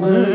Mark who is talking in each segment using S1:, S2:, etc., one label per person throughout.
S1: Canıma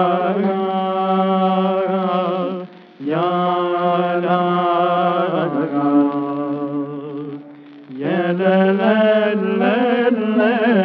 S1: Yeah.